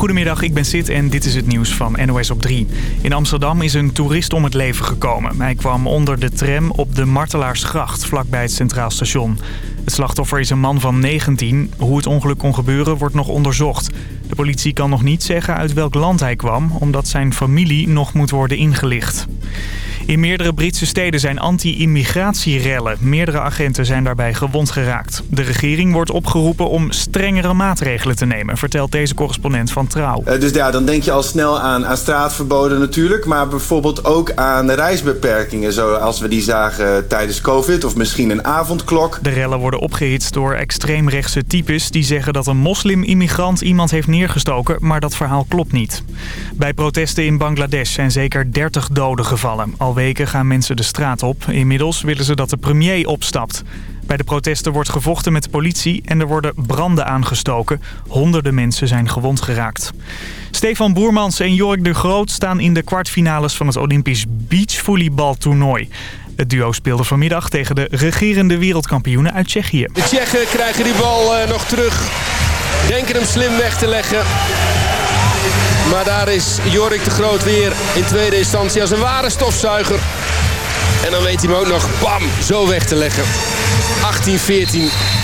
Goedemiddag, ik ben Sid en dit is het nieuws van NOS op 3. In Amsterdam is een toerist om het leven gekomen. Hij kwam onder de tram op de Martelaarsgracht, vlakbij het Centraal Station. Het slachtoffer is een man van 19. Hoe het ongeluk kon gebeuren wordt nog onderzocht. De politie kan nog niet zeggen uit welk land hij kwam... omdat zijn familie nog moet worden ingelicht. In meerdere Britse steden zijn anti-immigratierellen. Meerdere agenten zijn daarbij gewond geraakt. De regering wordt opgeroepen om strengere maatregelen te nemen... vertelt deze correspondent van Trouw. Uh, dus ja, dan denk je al snel aan, aan straatverboden natuurlijk... maar bijvoorbeeld ook aan reisbeperkingen... zoals we die zagen tijdens covid of misschien een avondklok. De rellen worden opgehitst door extreemrechtse types... die zeggen dat een moslim-immigrant iemand heeft neergestoken... maar dat verhaal klopt niet. Bij protesten in Bangladesh zijn zeker 30 doden gevallen... Al weken gaan mensen de straat op. Inmiddels willen ze dat de premier opstapt. Bij de protesten wordt gevochten met de politie en er worden branden aangestoken. Honderden mensen zijn gewond geraakt. Stefan Boermans en Jork de Groot staan in de kwartfinales van het Olympisch beachvolleybaltoernooi. Het duo speelde vanmiddag tegen de regerende wereldkampioenen uit Tsjechië. De Tsjechen krijgen die bal uh, nog terug. Denken hem slim weg te leggen. Maar daar is Jorik de Groot weer in tweede instantie als een ware stofzuiger. En dan weet hij hem ook nog, bam, zo weg te leggen. 18-14.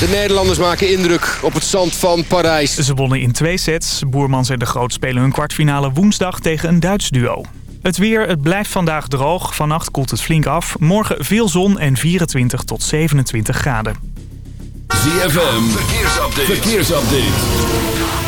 De Nederlanders maken indruk op het zand van Parijs. Ze wonnen in twee sets. Boermans en de Groot spelen hun kwartfinale woensdag tegen een Duits duo. Het weer, het blijft vandaag droog. Vannacht koelt het flink af. Morgen veel zon en 24 tot 27 graden. ZFM, verkeersupdate. verkeersupdate.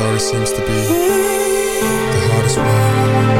Sorry seems to be What I gotta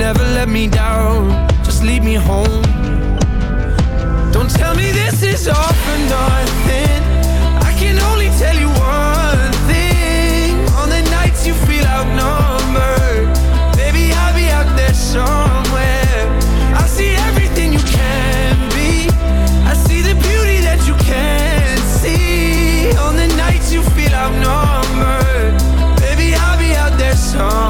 Never let me down, just lead me home. Don't tell me this is all for nothing. I can only tell you one thing. On the nights you feel outnumbered, baby, I'll be out there somewhere. I see everything you can be. I see the beauty that you can't see. On the nights you feel outnumbered, baby, I'll be out there somewhere.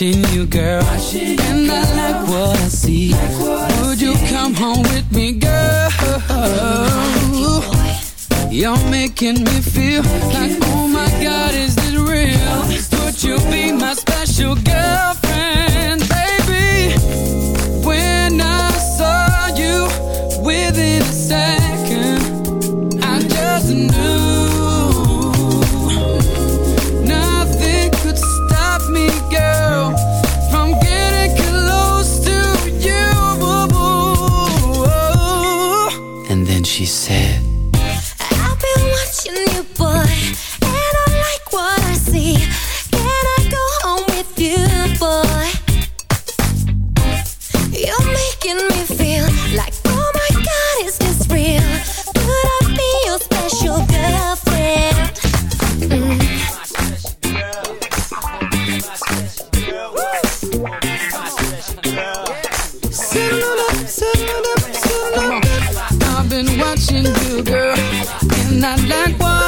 watching you, girl. Watching you, and I like what I see. Like what Would I you see. come home with me, girl? You're making me feel making like, oh my feel. God, is this real? Would you be my special girl? watching you, girl, and I like.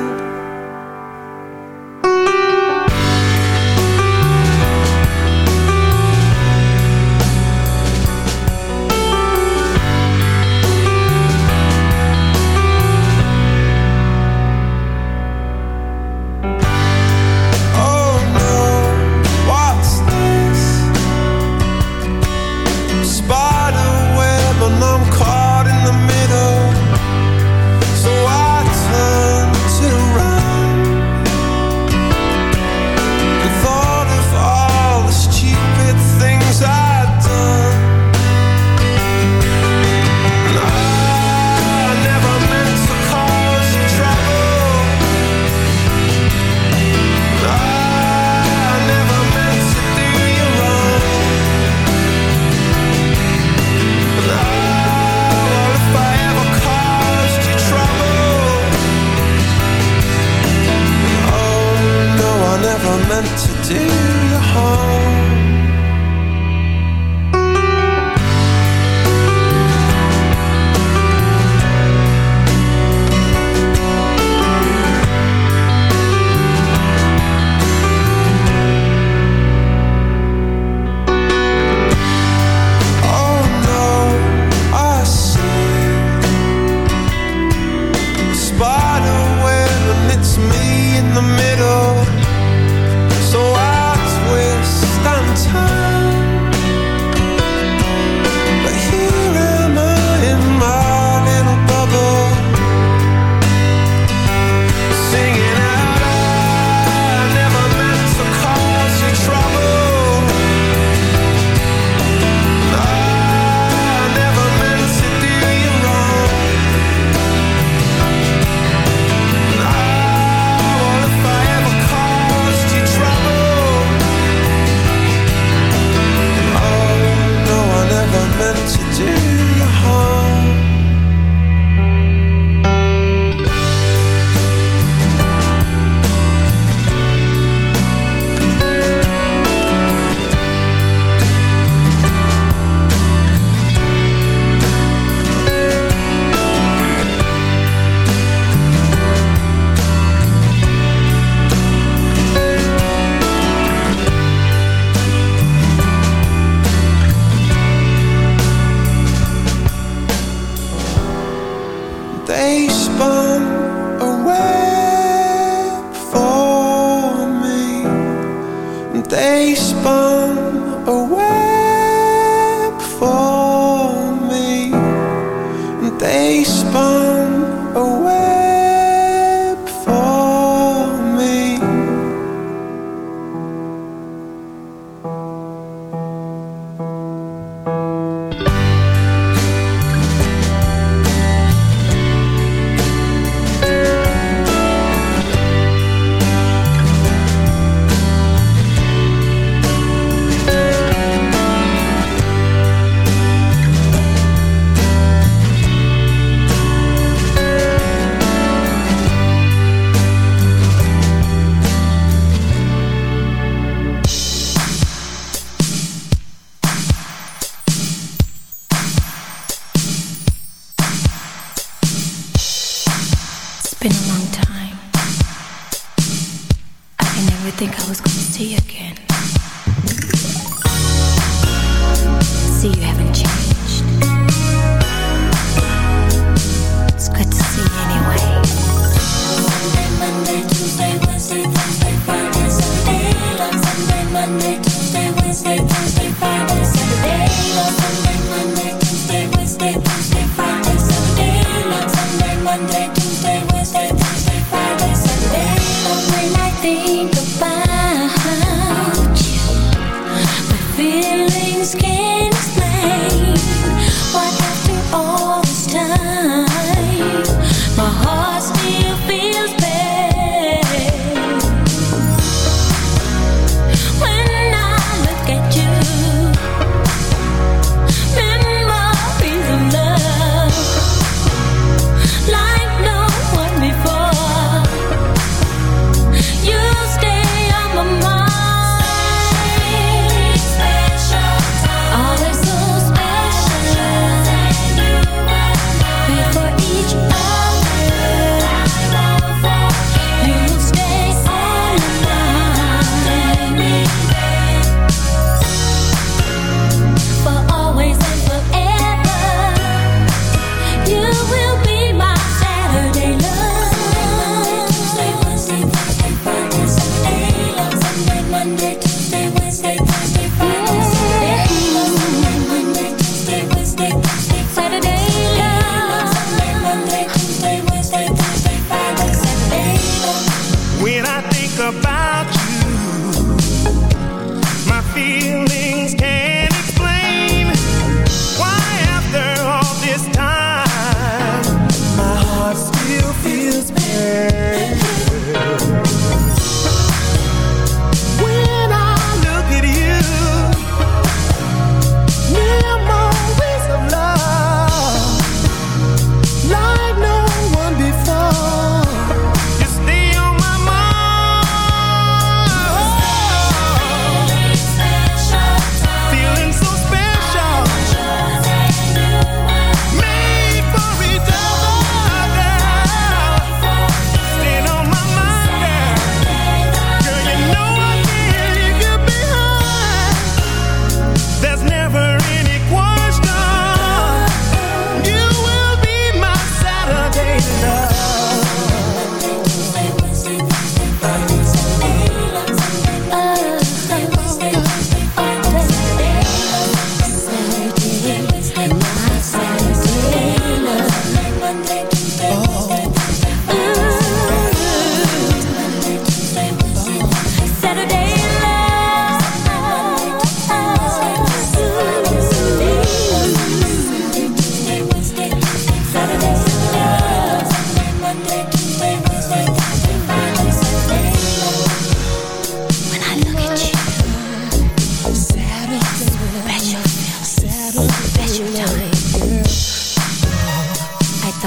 Monday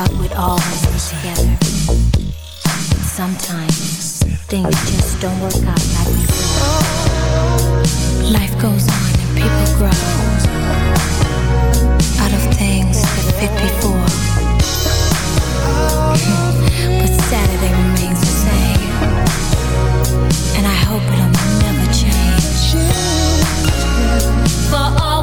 thought we'd always be together. Sometimes things just don't work out like we thought. Life goes on and people grow out of things that fit before. but Saturday remains the same, and I hope it'll never change. For all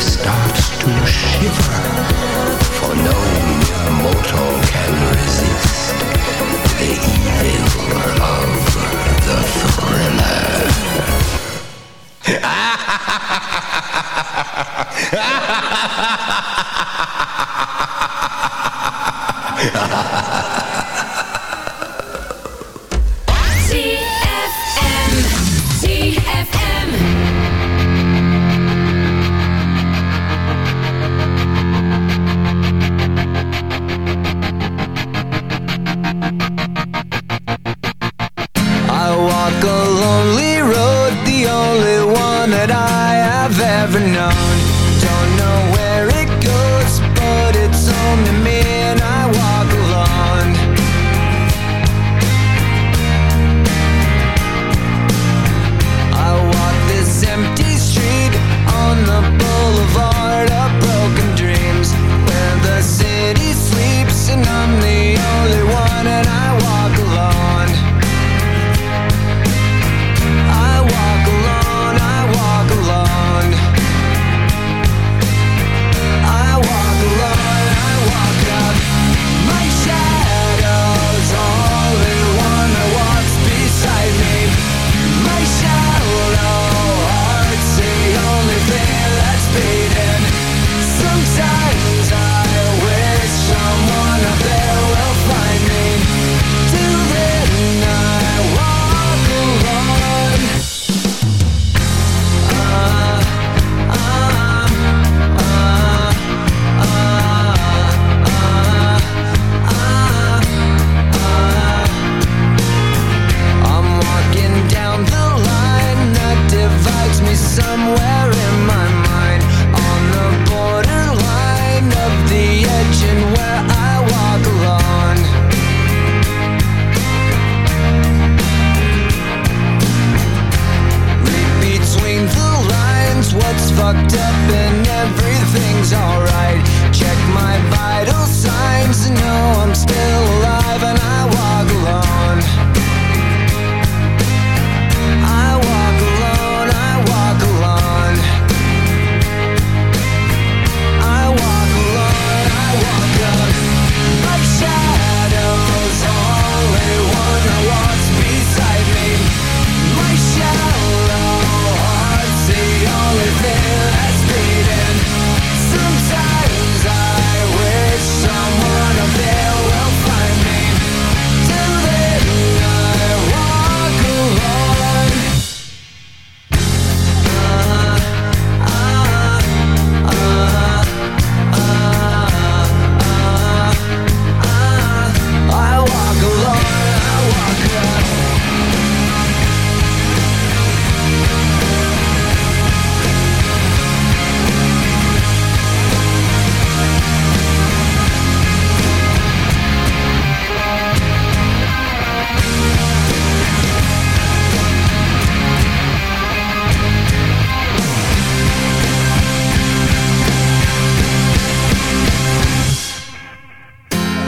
starts to shiver.